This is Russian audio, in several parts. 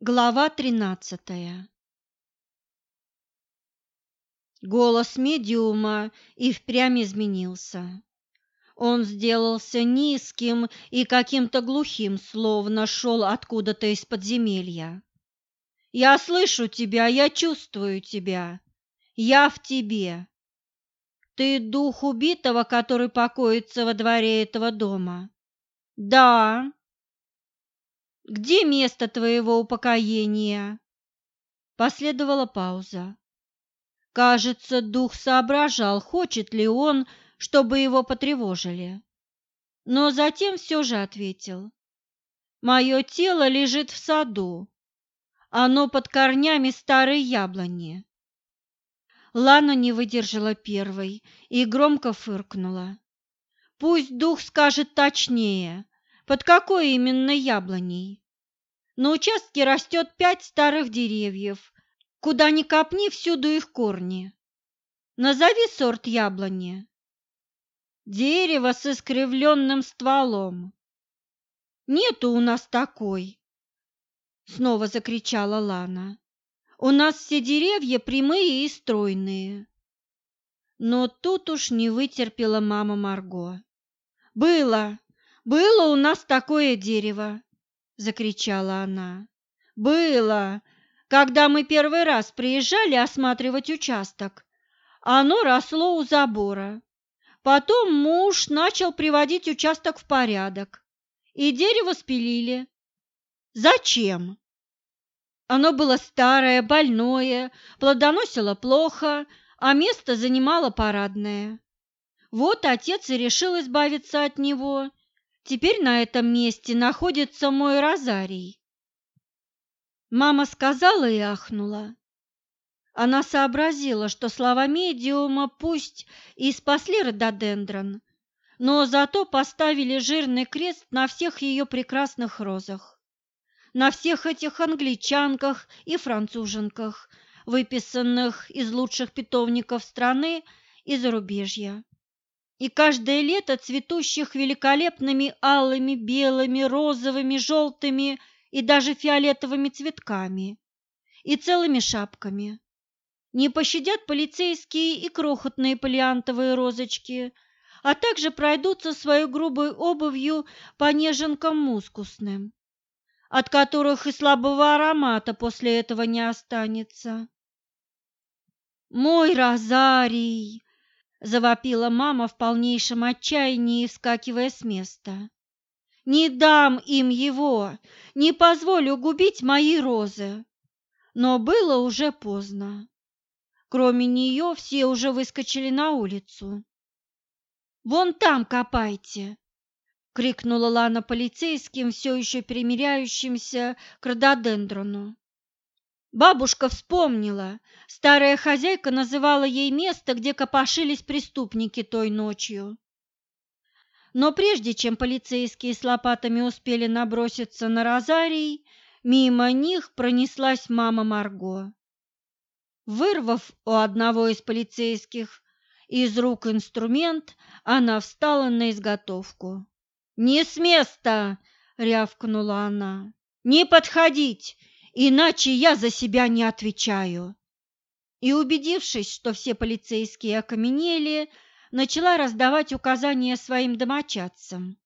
Глава тринадцатая Голос медиума и впрямь изменился. Он сделался низким и каким-то глухим, словно шел откуда-то из подземелья. «Я слышу тебя, я чувствую тебя, я в тебе. Ты дух убитого, который покоится во дворе этого дома?» «Да», где место твоего упокоения?» Последовала пауза. Кажется, дух соображал, хочет ли он, чтобы его потревожили. Но затем все же ответил. «Мое тело лежит в саду. Оно под корнями старой яблони». Лана не выдержала первой и громко фыркнула. «Пусть дух скажет точнее, под какой именно яблоней? На участке растет пять старых деревьев. Куда ни копни, всюду их корни. Назови сорт яблони. Дерево с искривленным стволом. Нету у нас такой, снова закричала Лана. У нас все деревья прямые и стройные. Но тут уж не вытерпела мама Марго. Было, было у нас такое дерево, закричала она. Было, когда мы первый раз приезжали осматривать участок. Оно росло у забора. Потом муж начал приводить участок в порядок, и дерево спилили. Зачем? Оно было старое, больное, плодоносило плохо, а место занимало парадное. Вот отец и решил избавиться от него Теперь на этом месте находится мой розарий. Мама сказала и ахнула. Она сообразила, что слова медиума пусть и спасли рододендрон, но зато поставили жирный крест на всех ее прекрасных розах, на всех этих англичанках и француженках, выписанных из лучших питомников страны и зарубежья и каждое лето цветущих великолепными алыми, белыми, розовыми, желтыми и даже фиолетовыми цветками и целыми шапками. Не пощадят полицейские и крохотные полиантовые розочки, а также пройдутся своей грубой обувью по неженкам мускусным, от которых и слабого аромата после этого не останется. «Мой розарий!» Завопила мама в полнейшем отчаянии, вскакивая с места. Не дам им его, не позволю губить мои розы. Но было уже поздно. Кроме нее все уже выскочили на улицу. «Вон там копайте!» — крикнула Лана полицейским, все еще примиряющимся к рододендрону. Бабушка вспомнила. Старая хозяйка называла ей место, где копошились преступники той ночью. Но прежде чем полицейские с лопатами успели наброситься на розарий, мимо них пронеслась мама Марго. Вырвав у одного из полицейских из рук инструмент, она встала на изготовку. «Не с места!» — рявкнула она. «Не подходить! Иначе я за себя не отвечаю. И убедившись, что все полицейские окаменели, начала раздавать указания своим домочадцам.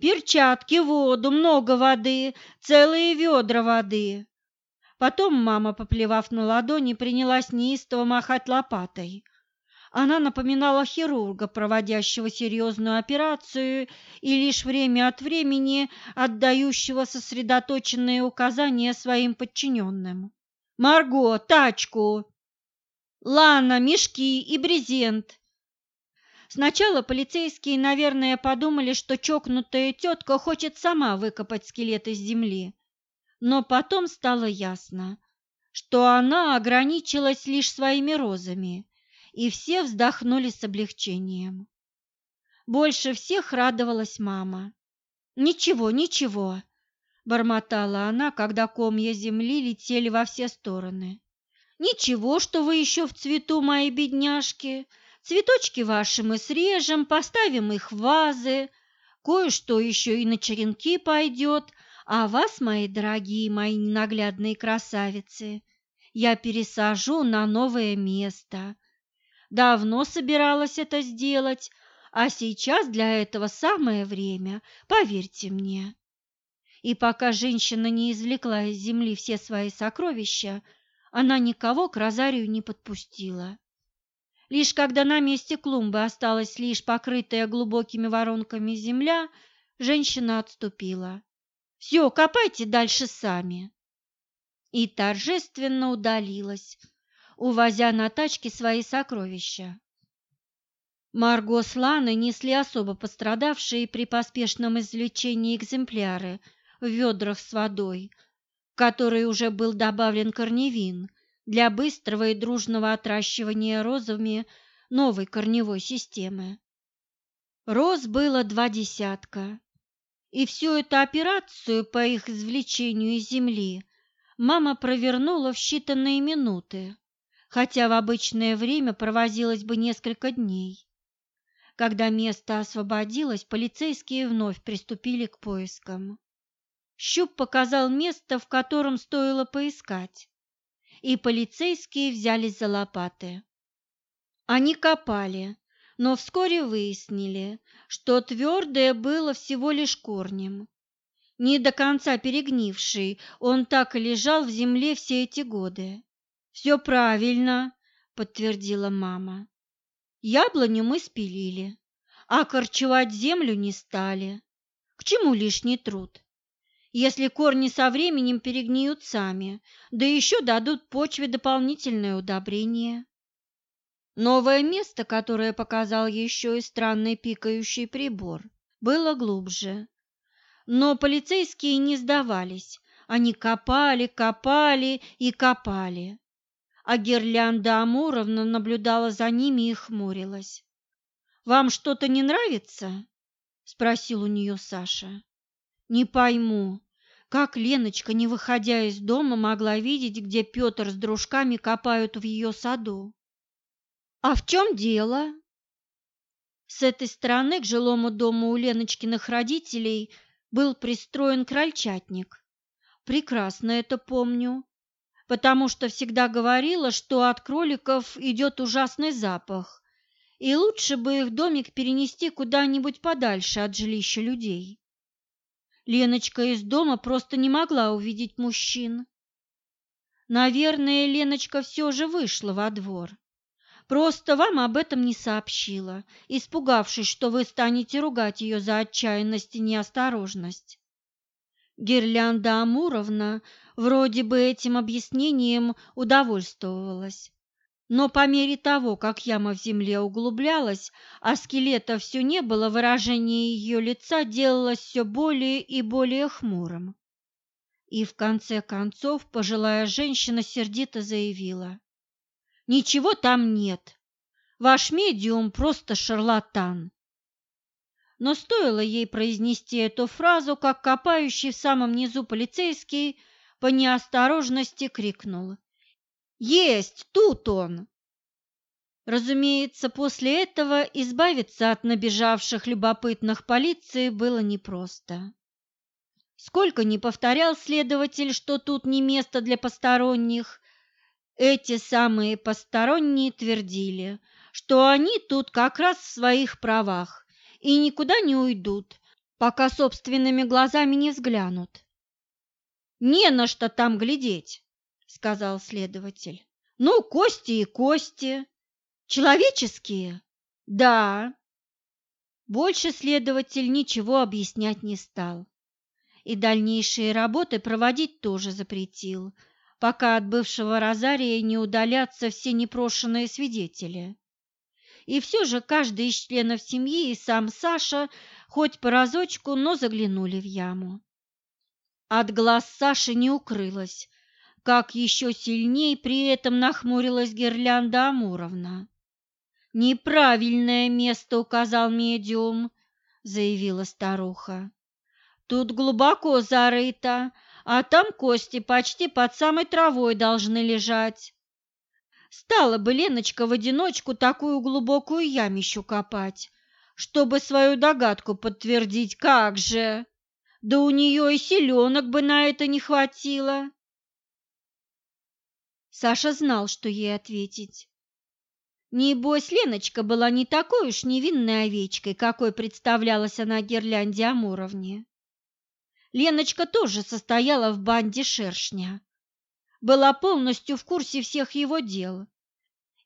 Перчатки, воду, много воды, целые ведра воды. Потом мама, поплевав на ладони, принялась неистово махать лопатой. Она напоминала хирурга, проводящего серьезную операцию и лишь время от времени отдающего сосредоточенные указания своим подчиненным. «Марго, тачку! Лана, мешки и брезент!» Сначала полицейские, наверное, подумали, что чокнутая тетка хочет сама выкопать скелет из земли. Но потом стало ясно, что она ограничилась лишь своими розами и все вздохнули с облегчением. Больше всех радовалась мама. «Ничего, ничего», – бормотала она, когда комья земли летели во все стороны. «Ничего, что вы еще в цвету, мои бедняжки. Цветочки ваши мы срежем, поставим их в вазы. Кое-что еще и на черенки пойдет, А вас, мои дорогие, мои ненаглядные красавицы, я пересажу на новое место. Давно собиралась это сделать, а сейчас для этого самое время, поверьте мне. И пока женщина не извлекла из земли все свои сокровища, она никого к розарию не подпустила. Лишь когда на месте клумбы осталась лишь покрытая глубокими воронками земля, женщина отступила. «Все, копайте дальше сами!» И торжественно удалилась, увозя на тачке свои сокровища. Марго с Ланой несли особо пострадавшие при поспешном извлечении экземпляры в ведрах с водой, в которые уже был добавлен корневин – для быстрого и дружного отращивания розами новой корневой системы. Роз было два десятка, и всю эту операцию по их извлечению из земли мама провернула в считанные минуты, хотя в обычное время провозилась бы несколько дней. Когда место освободилось, полицейские вновь приступили к поискам. Щуп показал место, в котором стоило поискать и полицейские взялись за лопаты. Они копали, но вскоре выяснили, что твердое было всего лишь корнем. Не до конца перегнивший, он так и лежал в земле все эти годы. «Все правильно», — подтвердила мама. «Яблоню мы спилили, а корчевать землю не стали. К чему лишний труд? если корни со временем перегниют сами, да еще дадут почве дополнительное удобрение. Новое место, которое показал еще и странный пикающий прибор, было глубже. Но полицейские не сдавались, они копали, копали и копали. А гирлянда Амуровна наблюдала за ними и хмурилась. «Вам что-то не нравится?» – спросил у нее Саша. Не пойму, как Леночка, не выходя из дома, могла видеть, где Петр с дружками копают в ее саду. А в чем дело? С этой стороны к жилому дому у Леночкиных родителей был пристроен крольчатник. Прекрасно это помню, потому что всегда говорила, что от кроликов идет ужасный запах, и лучше бы их домик перенести куда-нибудь подальше от жилища людей. Леночка из дома просто не могла увидеть мужчин. Наверное, Леночка все же вышла во двор. Просто вам об этом не сообщила, испугавшись, что вы станете ругать ее за отчаянность и неосторожность. Гирлянда Амуровна вроде бы этим объяснением удовольствовалась. Но по мере того, как яма в земле углублялась, а скелета все не было, выражение ее лица делалось все более и более хмурым. И в конце концов пожилая женщина сердито заявила. «Ничего там нет. Ваш медиум просто шарлатан». Но стоило ей произнести эту фразу, как копающий в самом низу полицейский по неосторожности крикнул. Есть, тут он. Разумеется, после этого избавиться от набежавших любопытных полиции было непросто. Сколько ни повторял следователь, что тут не место для посторонних, эти самые посторонние твердили, что они тут как раз в своих правах и никуда не уйдут, пока собственными глазами не взглянут. Не на что там глядеть сказал следователь. Ну, кости и кости. Человеческие? Да. Больше следователь ничего объяснять не стал. И дальнейшие работы проводить тоже запретил, пока от бывшего розария не удалятся все непрошенные свидетели. И все же каждый из членов семьи и сам Саша хоть по разочку, но заглянули в яму. От глаз Саши не укрылось, как еще сильней при этом нахмурилась Гирлянда Амуровна. «Неправильное место указал медиум», — заявила старуха. «Тут глубоко зарыто, а там кости почти под самой травой должны лежать. Стала бы Леночка в одиночку такую глубокую ямищу копать, чтобы свою догадку подтвердить, как же!» Да у нее и селенок бы на это не хватило. Саша знал, что ей ответить. Небось, Леночка была не такой уж невинной овечкой, какой представлялась она Гирлянде Амуровне. Леночка тоже состояла в банде шершня, была полностью в курсе всех его дел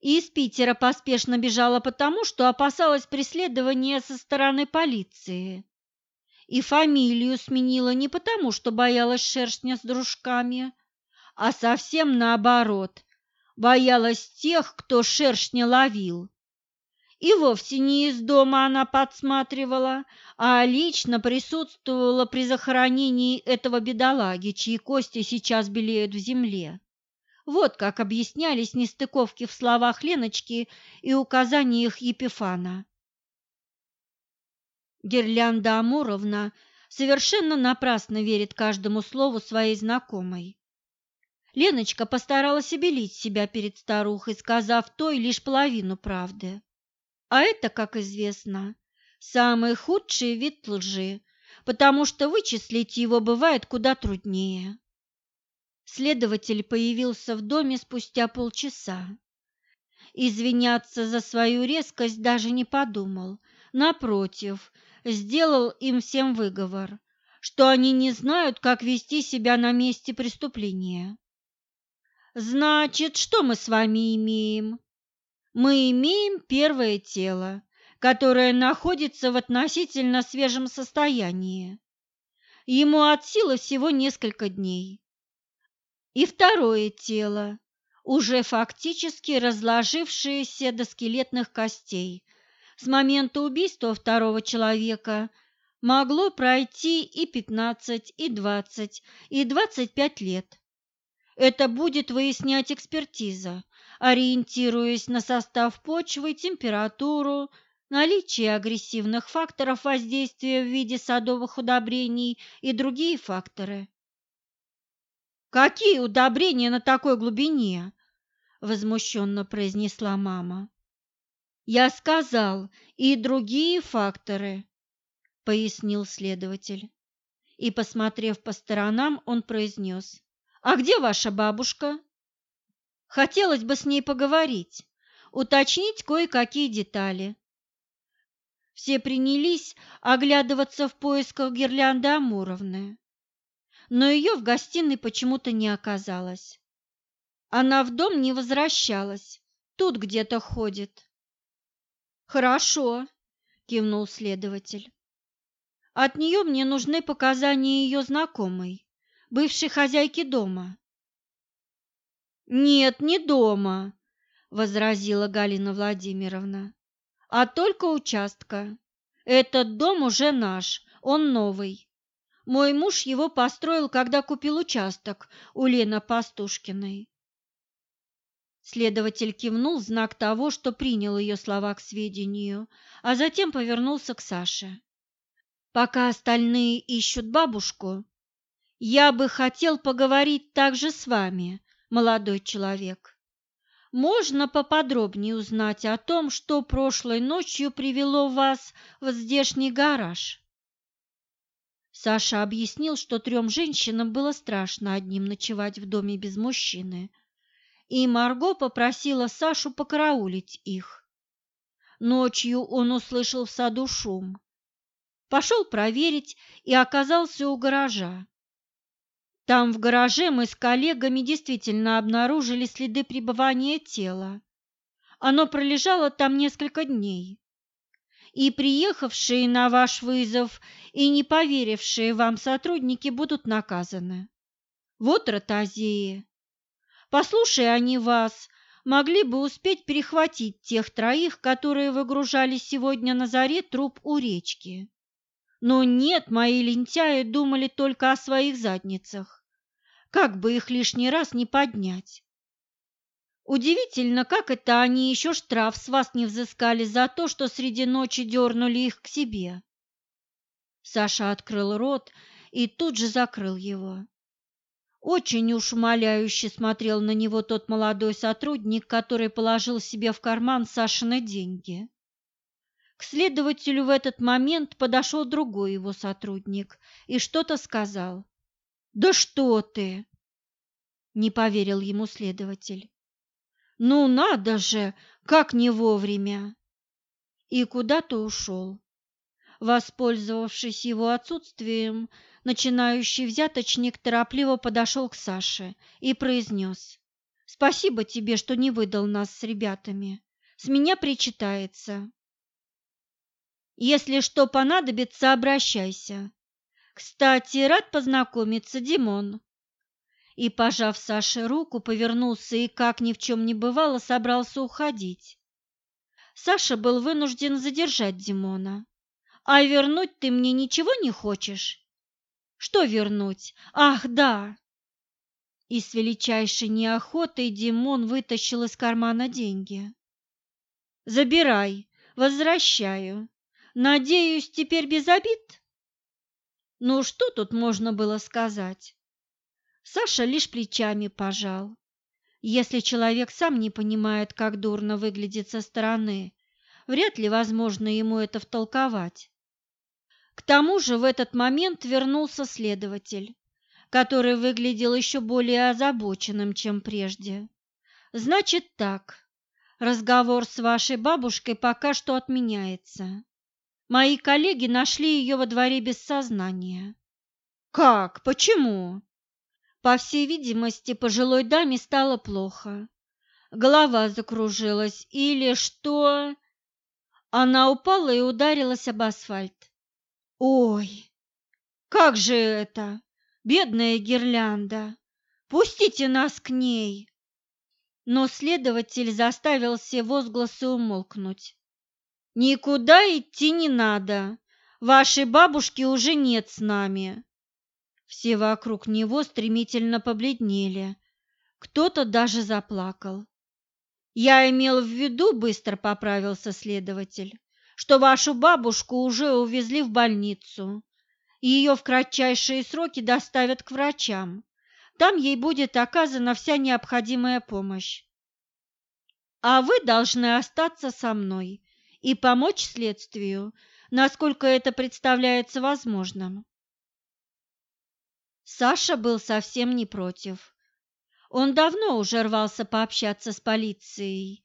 и из Питера поспешно бежала потому, что опасалась преследования со стороны полиции. И фамилию сменила не потому, что боялась шершня с дружками, а совсем наоборот, боялась тех, кто шершня ловил. И вовсе не из дома она подсматривала, а лично присутствовала при захоронении этого бедолаги, чьи кости сейчас белеют в земле. Вот как объяснялись нестыковки в словах Леночки и указаниях Епифана. Гирлянда Амуровна совершенно напрасно верит каждому слову своей знакомой. Леночка постаралась обелить себя перед старухой, сказав той лишь половину правды. А это, как известно, самый худший вид лжи, потому что вычислить его бывает куда труднее. Следователь появился в доме спустя полчаса. Извиняться за свою резкость даже не подумал. Напротив, сделал им всем выговор, что они не знают, как вести себя на месте преступления. Значит, что мы с вами имеем? Мы имеем первое тело, которое находится в относительно свежем состоянии. Ему от силы всего несколько дней и второе тело, уже фактически разложившееся до скелетных костей. С момента убийства второго человека могло пройти и 15, и 20, и 25 лет. Это будет выяснять экспертиза, ориентируясь на состав почвы, температуру, наличие агрессивных факторов воздействия в виде садовых удобрений и другие факторы. Какие удобрения на такой глубине? возмущенно произнесла мама. Я сказал, и другие факторы, пояснил следователь. И, посмотрев по сторонам, он произнес. А где ваша бабушка? Хотелось бы с ней поговорить, уточнить кое-какие детали. Все принялись оглядываться в поисках гирлянды Амуровны но ее в гостиной почему-то не оказалось. Она в дом не возвращалась, тут где-то ходит. Хорошо, кивнул следователь. От нее мне нужны показания ее знакомой, бывшей хозяйки дома. Нет, не дома, возразила Галина Владимировна, а только участка. Этот дом уже наш, он новый. Мой муж его построил, когда купил участок у Лены Пастушкиной. Следователь кивнул в знак того, что принял ее слова к сведению, а затем повернулся к Саше. «Пока остальные ищут бабушку, я бы хотел поговорить также с вами, молодой человек. Можно поподробнее узнать о том, что прошлой ночью привело вас в здешний гараж?» Саша объяснил, что трем женщинам было страшно одним ночевать в доме без мужчины, и Марго попросила Сашу покараулить их. Ночью он услышал в саду шум. Пошел проверить и оказался у гаража. Там в гараже мы с коллегами действительно обнаружили следы пребывания тела. Оно пролежало там несколько дней и приехавшие на ваш вызов и не поверившие вам сотрудники будут наказаны. Вот ротозеи. Послушая они вас, могли бы успеть перехватить тех троих, которые выгружали сегодня на заре труп у речки. Но нет, мои лентяи думали только о своих задницах. Как бы их лишний раз не поднять. Удивительно, как это они еще штраф с вас не взыскали за то, что среди ночи дернули их к себе. Саша открыл рот и тут же закрыл его. Очень уж умоляюще смотрел на него тот молодой сотрудник, который положил себе в карман Сашины деньги. К следователю в этот момент подошел другой его сотрудник и что-то сказал. «Да что ты!» – не поверил ему следователь. «Ну надо же, как не вовремя!» И куда-то ушел. Воспользовавшись его отсутствием, начинающий взяточник торопливо подошел к Саше и произнес «Спасибо тебе, что не выдал нас с ребятами. С меня причитается». Если что понадобится, обращайся. Кстати, рад познакомиться, Димон. И, пожав Саше руку, повернулся и, как ни в чем не бывало, собрался уходить. Саша был вынужден задержать Димона. «А вернуть ты мне ничего не хочешь?» «Что вернуть? Ах, да!» И с величайшей неохотой Димон вытащил из кармана деньги. «Забирай, возвращаю. Надеюсь, теперь без обид? Ну, что тут можно было сказать? Саша лишь плечами пожал. Если человек сам не понимает, как дурно выглядит со стороны, вряд ли возможно ему это втолковать. К тому же в этот момент вернулся следователь, который выглядел еще более озабоченным, чем прежде. Значит так, разговор с вашей бабушкой пока что отменяется. Мои коллеги нашли ее во дворе без сознания. Как? Почему? По всей видимости, пожилой даме стало плохо. Голова закружилась или что? Она упала и ударилась об асфальт. Ой, как же это? Бедная гирлянда! Пустите нас к ней! Но следователь заставил все возгласы умолкнуть. Никуда идти не надо. Вашей бабушки уже нет с нами. Все вокруг него стремительно побледнели. Кто-то даже заплакал. Я имел в виду, быстро поправился следователь, что вашу бабушку уже увезли в больницу. Ее в кратчайшие сроки доставят к врачам. Там ей будет оказана вся необходимая помощь. А вы должны остаться со мной и помочь следствию, насколько это представляется возможным. Саша был совсем не против. Он давно уже рвался пообщаться с полицией.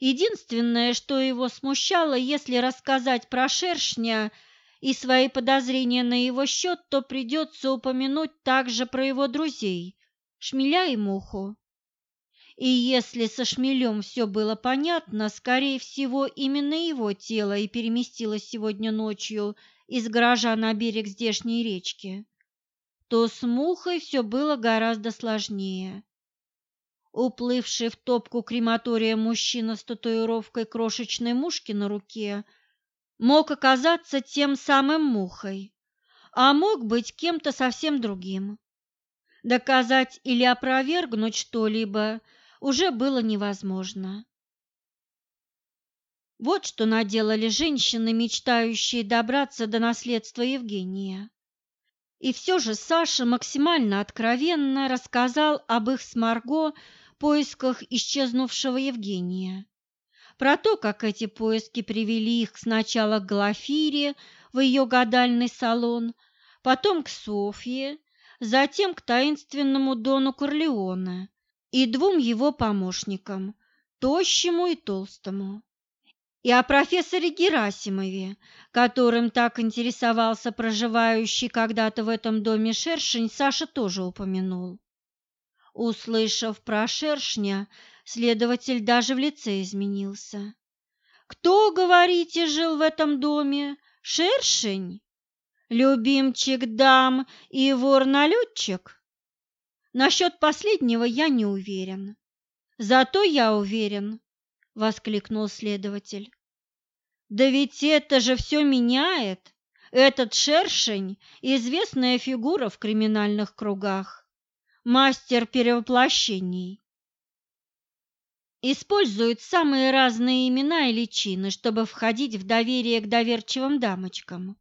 Единственное, что его смущало, если рассказать про шершня и свои подозрения на его счет, то придется упомянуть также про его друзей, шмеля и муху. И если со шмелем все было понятно, скорее всего, именно его тело и переместилось сегодня ночью из гаража на берег здешней речки, то с мухой все было гораздо сложнее. Уплывший в топку крематория мужчина с татуировкой крошечной мушки на руке мог оказаться тем самым мухой, а мог быть кем-то совсем другим. Доказать или опровергнуть что-либо – уже было невозможно. Вот что наделали женщины, мечтающие добраться до наследства Евгения. И все же Саша максимально откровенно рассказал об их с Марго поисках исчезнувшего Евгения. Про то, как эти поиски привели их сначала к Глафире в ее гадальный салон, потом к Софье, затем к таинственному Дону Корлеоне, и двум его помощникам, тощему и толстому. И о профессоре Герасимове, которым так интересовался проживающий когда-то в этом доме шершень, Саша тоже упомянул. Услышав про шершня, следователь даже в лице изменился. «Кто, говорите, жил в этом доме? Шершень? Любимчик дам и вор-налетчик?» Насчет последнего я не уверен. Зато я уверен, воскликнул следователь. Да ведь это же все меняет. Этот шершень – известная фигура в криминальных кругах, мастер перевоплощений. Использует самые разные имена и личины, чтобы входить в доверие к доверчивым дамочкам.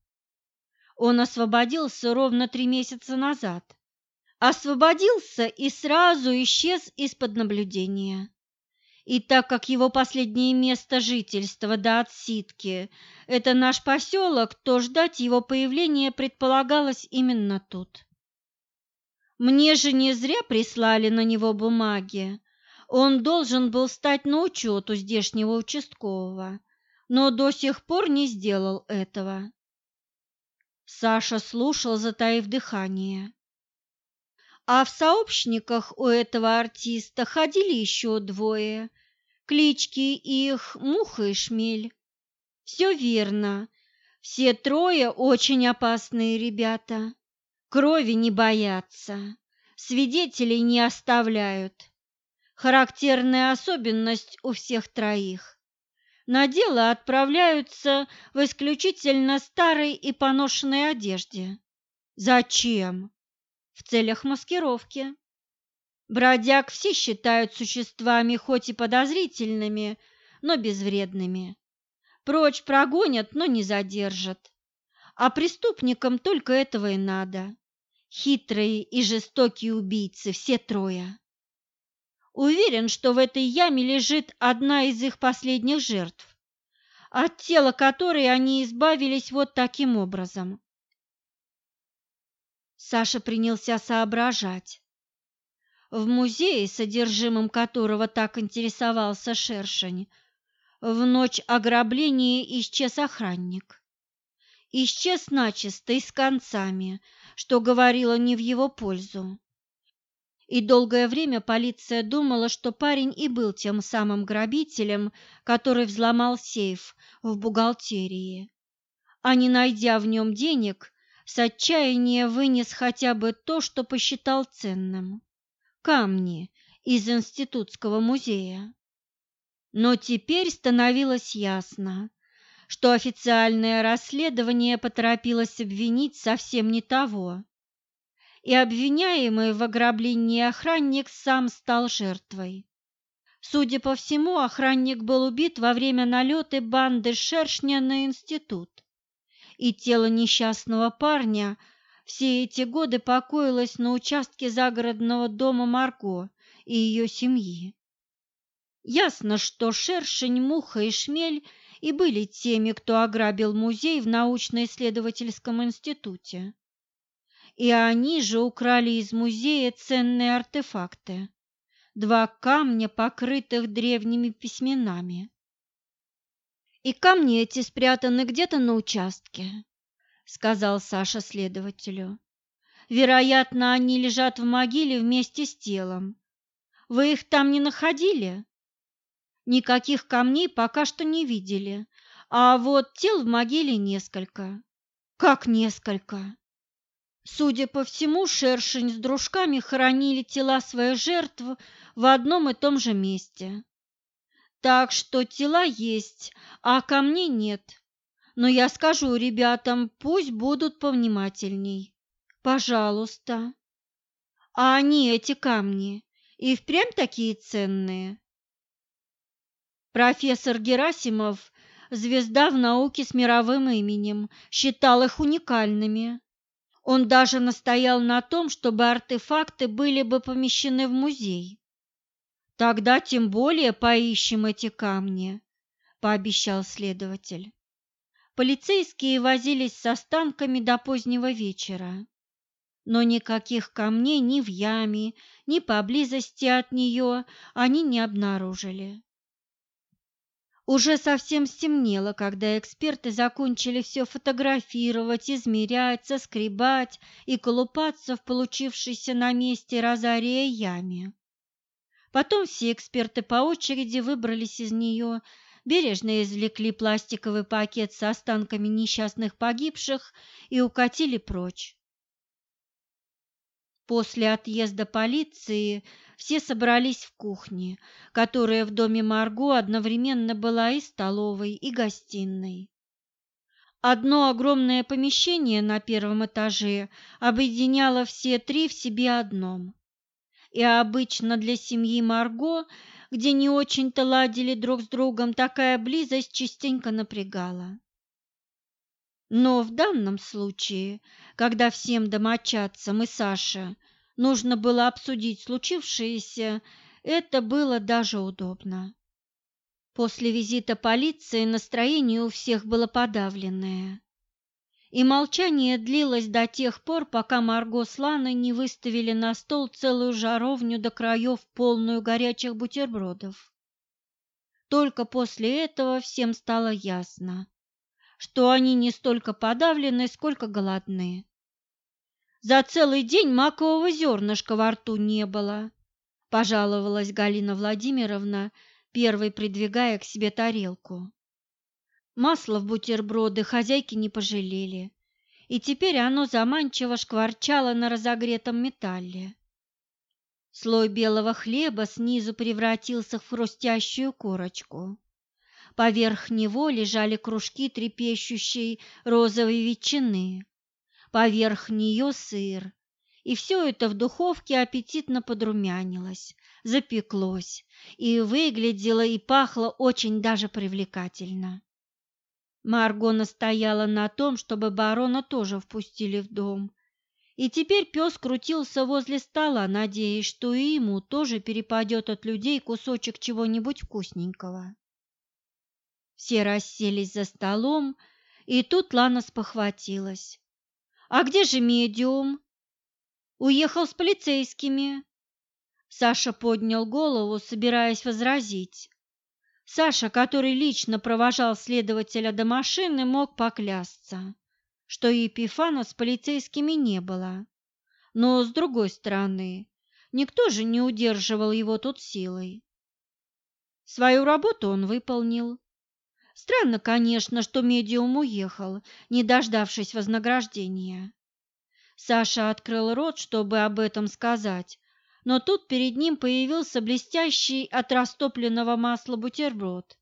Он освободился ровно три месяца назад освободился и сразу исчез из-под наблюдения. И так как его последнее место жительства до отсидки – это наш поселок, то ждать его появления предполагалось именно тут. Мне же не зря прислали на него бумаги. Он должен был стать на учет у здешнего участкового, но до сих пор не сделал этого. Саша слушал, затаив дыхание. А в сообщниках у этого артиста ходили еще двое. Клички их Муха и Шмель. Все верно. Все трое очень опасные ребята. Крови не боятся, свидетелей не оставляют. Характерная особенность у всех троих. На дело отправляются в исключительно старой и поношенной одежде. Зачем? В целях маскировки. Бродяг все считают существами хоть и подозрительными, но безвредными. Прочь прогонят, но не задержат. А преступникам только этого и надо. Хитрые и жестокие убийцы, все трое. Уверен, что в этой яме лежит одна из их последних жертв, от тела которой они избавились вот таким образом. Саша принялся соображать. В музее, содержимым которого так интересовался Шершень, в ночь ограбления исчез охранник. Исчез начисто и с концами, что говорило не в его пользу. И долгое время полиция думала, что парень и был тем самым грабителем, который взломал сейф в бухгалтерии. А не найдя в нем денег, с отчаяния вынес хотя бы то, что посчитал ценным – камни из Институтского музея. Но теперь становилось ясно, что официальное расследование поторопилось обвинить совсем не того, и обвиняемый в ограблении охранник сам стал жертвой. Судя по всему, охранник был убит во время налета банды шершня на институт и тело несчастного парня все эти годы покоилось на участке загородного дома Марго и ее семьи. Ясно, что шершень, муха и шмель и были теми, кто ограбил музей в научно-исследовательском институте. И они же украли из музея ценные артефакты – два камня, покрытых древними письменами. И камни эти спрятаны где-то на участке, сказал Саша следователю. Вероятно, они лежат в могиле вместе с телом. Вы их там не находили? Никаких камней пока что не видели, а вот тел в могиле несколько. Как несколько? Судя по всему, шершень с дружками хоронили тела своих жертв в одном и том же месте. Так что тела есть, а камней нет. Но я скажу ребятам, пусть будут повнимательней. Пожалуйста. А они, эти камни, и впрямь такие ценные? Профессор Герасимов, звезда в науке с мировым именем, считал их уникальными. Он даже настоял на том, чтобы артефакты были бы помещены в музей. Тогда тем более поищем эти камни, пообещал следователь. Полицейские возились с останками до позднего вечера, но никаких камней ни в яме, ни поблизости от нее они не обнаружили. Уже совсем стемнело, когда эксперты закончили все фотографировать, измерять, соскребать и колупаться в получившейся на месте розария яме. Потом все эксперты по очереди выбрались из нее, бережно извлекли пластиковый пакет с останками несчастных погибших и укатили прочь. После отъезда полиции все собрались в кухне, которая в доме Марго одновременно была и столовой, и гостиной. Одно огромное помещение на первом этаже объединяло все три в себе одном и обычно для семьи Марго, где не очень-то ладили друг с другом, такая близость частенько напрягала. Но в данном случае, когда всем домочадцам и Саше нужно было обсудить случившееся, это было даже удобно. После визита полиции настроение у всех было подавленное. И молчание длилось до тех пор, пока Марго с Ланой не выставили на стол целую жаровню до краев, полную горячих бутербродов. Только после этого всем стало ясно, что они не столько подавлены, сколько голодны. За целый день макового зернышка во рту не было, пожаловалась Галина Владимировна, первой придвигая к себе тарелку. Масла в бутерброды хозяйки не пожалели, и теперь оно заманчиво шкварчало на разогретом металле. Слой белого хлеба снизу превратился в хрустящую корочку. Поверх него лежали кружки трепещущей розовой ветчины. Поверх нее сыр. И все это в духовке аппетитно подрумянилось, запеклось и выглядело и пахло очень даже привлекательно. Марго настояла на том, чтобы барона тоже впустили в дом. И теперь пес крутился возле стола, надеясь, что и ему тоже перепадет от людей кусочек чего-нибудь вкусненького. Все расселись за столом, и тут Лана спохватилась. «А где же медиум?» «Уехал с полицейскими». Саша поднял голову, собираясь возразить. Саша, который лично провожал следователя до машины, мог поклясться, что Епифана с полицейскими не было. Но, с другой стороны, никто же не удерживал его тут силой. Свою работу он выполнил. Странно, конечно, что медиум уехал, не дождавшись вознаграждения. Саша открыл рот, чтобы об этом сказать, но тут перед ним появился блестящий от растопленного масла бутерброд,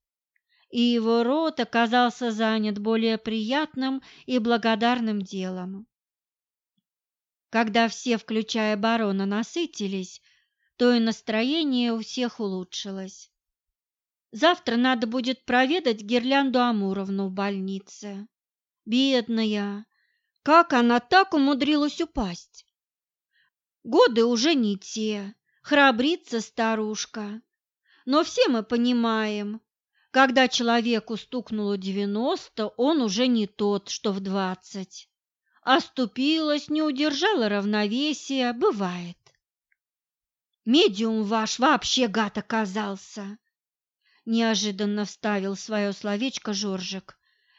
и его рот оказался занят более приятным и благодарным делом. Когда все, включая барона, насытились, то и настроение у всех улучшилось. Завтра надо будет проведать Гирлянду Амуровну в больнице. Бедная! Как она так умудрилась упасть? Годы уже не те, храбрится старушка. Но все мы понимаем, когда человеку стукнуло девяносто, он уже не тот, что в двадцать. Оступилась, не удержала равновесия, бывает. Медиум ваш вообще гад оказался. Неожиданно вставил свое словечко Жоржик,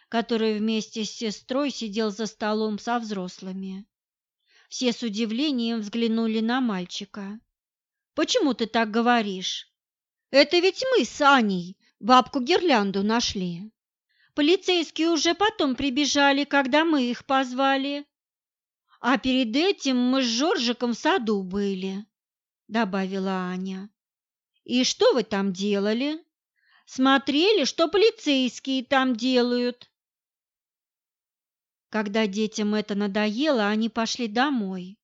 который вместе с сестрой сидел за столом со взрослыми. Все с удивлением взглянули на мальчика. «Почему ты так говоришь? Это ведь мы с Аней бабку Гирлянду нашли. Полицейские уже потом прибежали, когда мы их позвали. А перед этим мы с Жоржиком в саду были», — добавила Аня. «И что вы там делали? Смотрели, что полицейские там делают?» Когда детям это надоело, они пошли домой.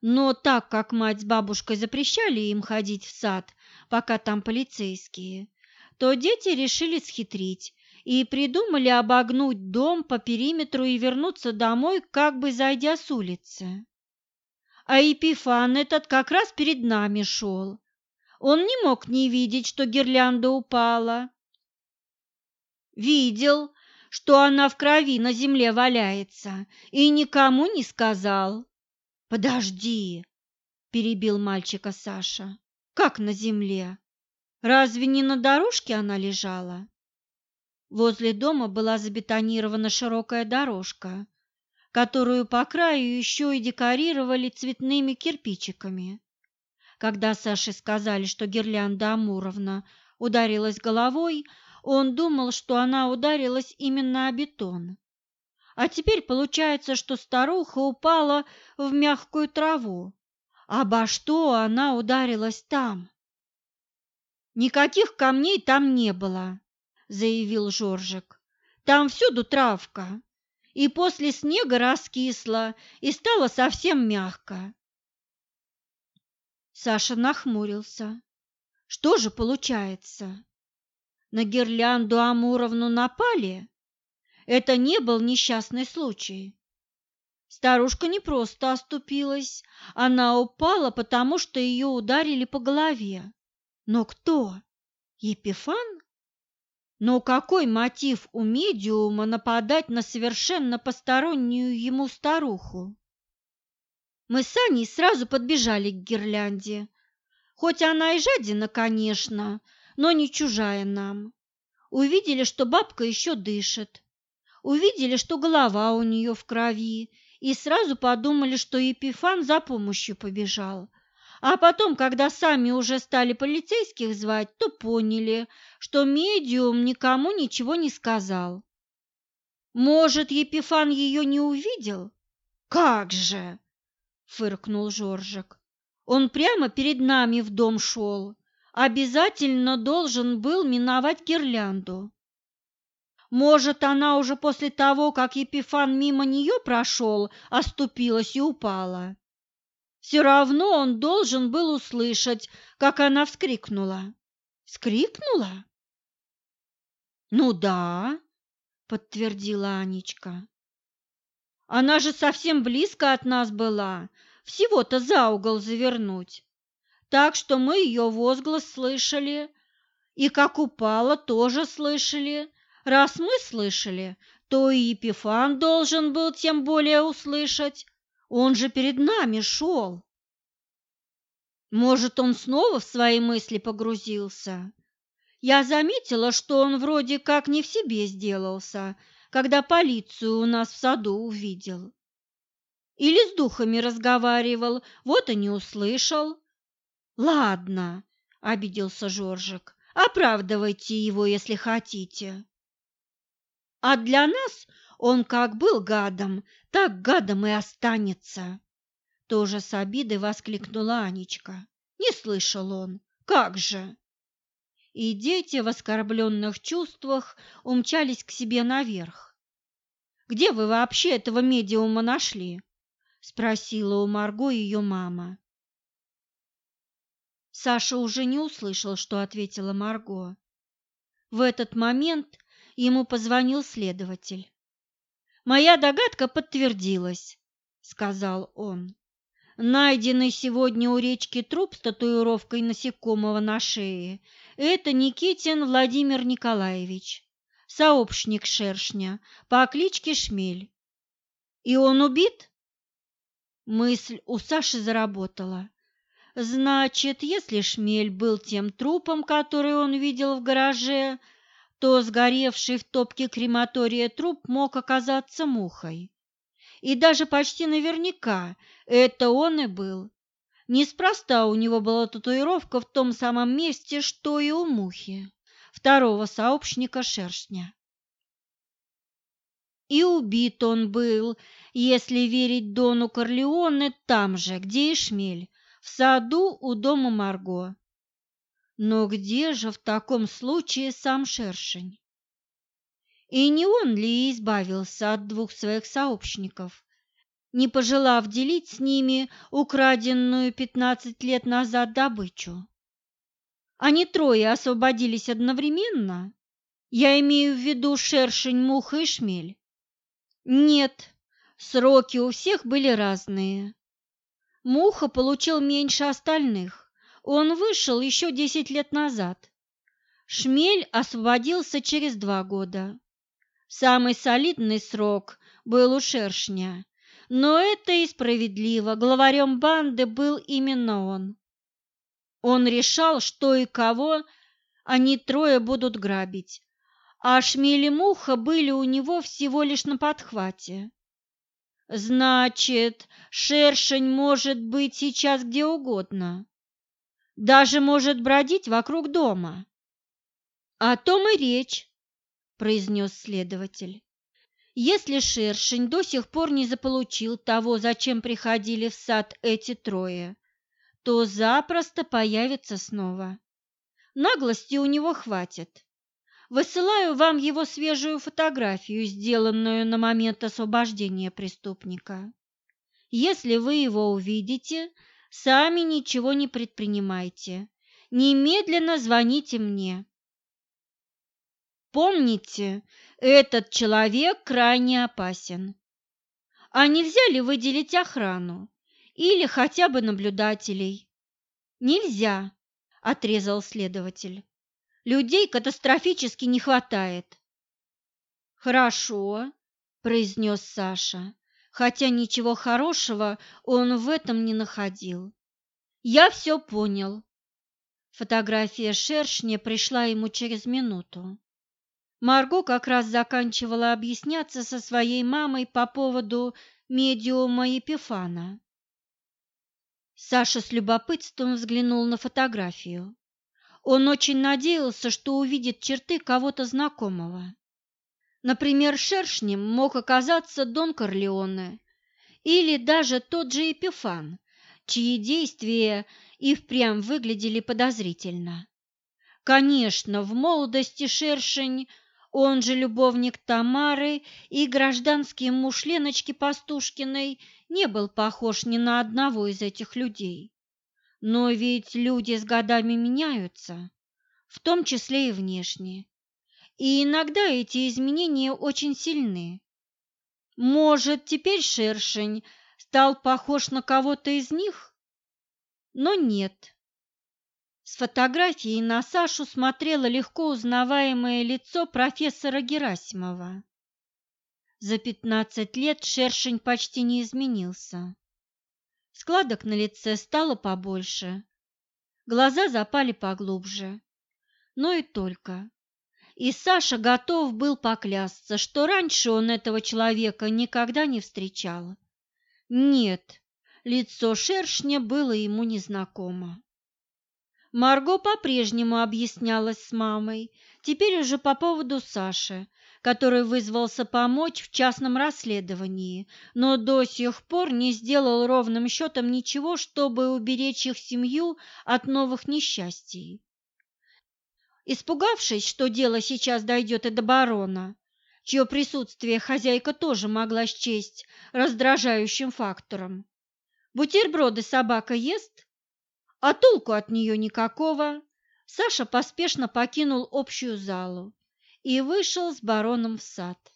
Но так как мать с бабушкой запрещали им ходить в сад, пока там полицейские, то дети решили схитрить и придумали обогнуть дом по периметру и вернуться домой, как бы зайдя с улицы. А Епифан этот как раз перед нами шел. Он не мог не видеть, что гирлянда упала. Видел, что она в крови на земле валяется, и никому не сказал. «Подожди!» – перебил мальчика Саша. «Как на земле? Разве не на дорожке она лежала?» Возле дома была забетонирована широкая дорожка, которую по краю еще и декорировали цветными кирпичиками. Когда Саше сказали, что Гирлянда Амуровна ударилась головой, он думал, что она ударилась именно о бетон. А теперь получается, что старуха упала в мягкую траву. Обо что она ударилась там? Никаких камней там не было, заявил Жоржик. Там всюду травка. И после снега раскисла и стало совсем мягко. Саша нахмурился. Что же получается? На гирлянду Амуровну напали, это не был несчастный случай. Старушка не просто оступилась, она упала, потому что ее ударили по голове. Но кто? Епифан? Но какой мотив у медиума нападать на совершенно постороннюю ему старуху? Мы с Аней сразу подбежали к гирлянде. Хоть она и жадина, конечно, но не чужая нам. Увидели, что бабка еще дышит. Увидели, что голова у нее в крови, и сразу подумали, что Епифан за помощью побежал. А потом, когда сами уже стали полицейских звать, то поняли, что медиум никому ничего не сказал. Может, Епифан ее не увидел? Как же! фыркнул Жоржик. Он прямо перед нами в дом шел. Обязательно должен был миновать гирлянду. Может, она уже после того, как Епифан мимо нее прошел, оступилась и упала. Все равно он должен был услышать, как она вскрикнула. Вскрикнула? Ну да, подтвердила Анечка. Она же совсем близко от нас была, всего-то за угол завернуть. Так что мы ее возглас слышали, и как упала, тоже слышали. Раз мы слышали, то и Епифан должен был тем более услышать. Он же перед нами шел. Может, он снова в свои мысли погрузился? Я заметила, что он вроде как не в себе сделался, когда полицию у нас в саду увидел. Или с духами разговаривал, вот и не услышал. Ладно, обиделся Жоржик, оправдывайте его, если хотите. А для нас он как был гадом, так гадом и останется. Тоже с обидой воскликнула Анечка. Не слышал он. Как же? И дети в оскорбленных чувствах умчались к себе наверх. «Где вы вообще этого медиума нашли?» – спросила у Марго ее мама. Саша уже не услышал, что ответила Марго. В этот момент ему позвонил следователь. «Моя догадка подтвердилась», — сказал он. «Найденный сегодня у речки труп с татуировкой насекомого на шее – это Никитин Владимир Николаевич, сообщник шершня по кличке Шмель. И он убит?» Мысль у Саши заработала. Значит, если Шмель был тем трупом, который он видел в гараже, то сгоревший в топке крематория труп мог оказаться мухой. И даже почти наверняка это он и был. Неспроста у него была татуировка в том самом месте, что и у мухи, второго сообщника шершня. И убит он был, если верить Дону Корлеоне, там же, где и Шмель, в саду у дома Марго. Но где же в таком случае сам шершень? И не он ли избавился от двух своих сообщников, не пожелав делить с ними украденную пятнадцать лет назад добычу? Они трое освободились одновременно? Я имею в виду шершень, муха и шмель. Нет, сроки у всех были разные. Муха получил меньше остальных, он вышел еще десять лет назад. Шмель освободился через два года. Самый солидный срок был у шершня, но это и справедливо, главарем банды был именно он. Он решал, что и кого они трое будут грабить, а шмель и муха были у него всего лишь на подхвате. Значит, шершень может быть сейчас где угодно даже может бродить вокруг дома. О том и речь, произнес следователь. Если шершень до сих пор не заполучил того, зачем приходили в сад эти трое, то запросто появится снова. Наглости у него хватит. Высылаю вам его свежую фотографию, сделанную на момент освобождения преступника. Если вы его увидите, Сами ничего не предпринимайте. Немедленно звоните мне. Помните, этот человек крайне опасен. А нельзя ли выделить охрану или хотя бы наблюдателей? Нельзя, отрезал следователь. Людей катастрофически не хватает. Хорошо, произнес Саша, хотя ничего хорошего он в этом не находил. Я все понял. Фотография шершня пришла ему через минуту. Марго как раз заканчивала объясняться со своей мамой по поводу медиума Епифана. Саша с любопытством взглянул на фотографию. Он очень надеялся, что увидит черты кого-то знакомого. Например, шершнем мог оказаться Дон Корлеоне или даже тот же Епифан, чьи действия и впрямь выглядели подозрительно. Конечно, в молодости шершень он же любовник Тамары и гражданский муж Леночки Пастушкиной, не был похож ни на одного из этих людей. Но ведь люди с годами меняются, в том числе и внешне. И иногда эти изменения очень сильны. Может, теперь шершень стал похож на кого-то из них? Но нет. С фотографии на Сашу смотрело легко узнаваемое лицо профессора Герасимова. За пятнадцать лет шершень почти не изменился. Складок на лице стало побольше, глаза запали поглубже, но и только. И Саша готов был поклясться, что раньше он этого человека никогда не встречал. Нет, лицо шершня было ему незнакомо. Марго по-прежнему объяснялась с мамой, теперь уже по поводу Саши, который вызвался помочь в частном расследовании, но до сих пор не сделал ровным счетом ничего, чтобы уберечь их семью от новых несчастий. Испугавшись, что дело сейчас дойдет и до барона, чье присутствие хозяйка тоже могла счесть раздражающим фактором. «Бутерброды собака ест?» а толку от нее никакого. Саша поспешно покинул общую залу и вышел с бароном в сад.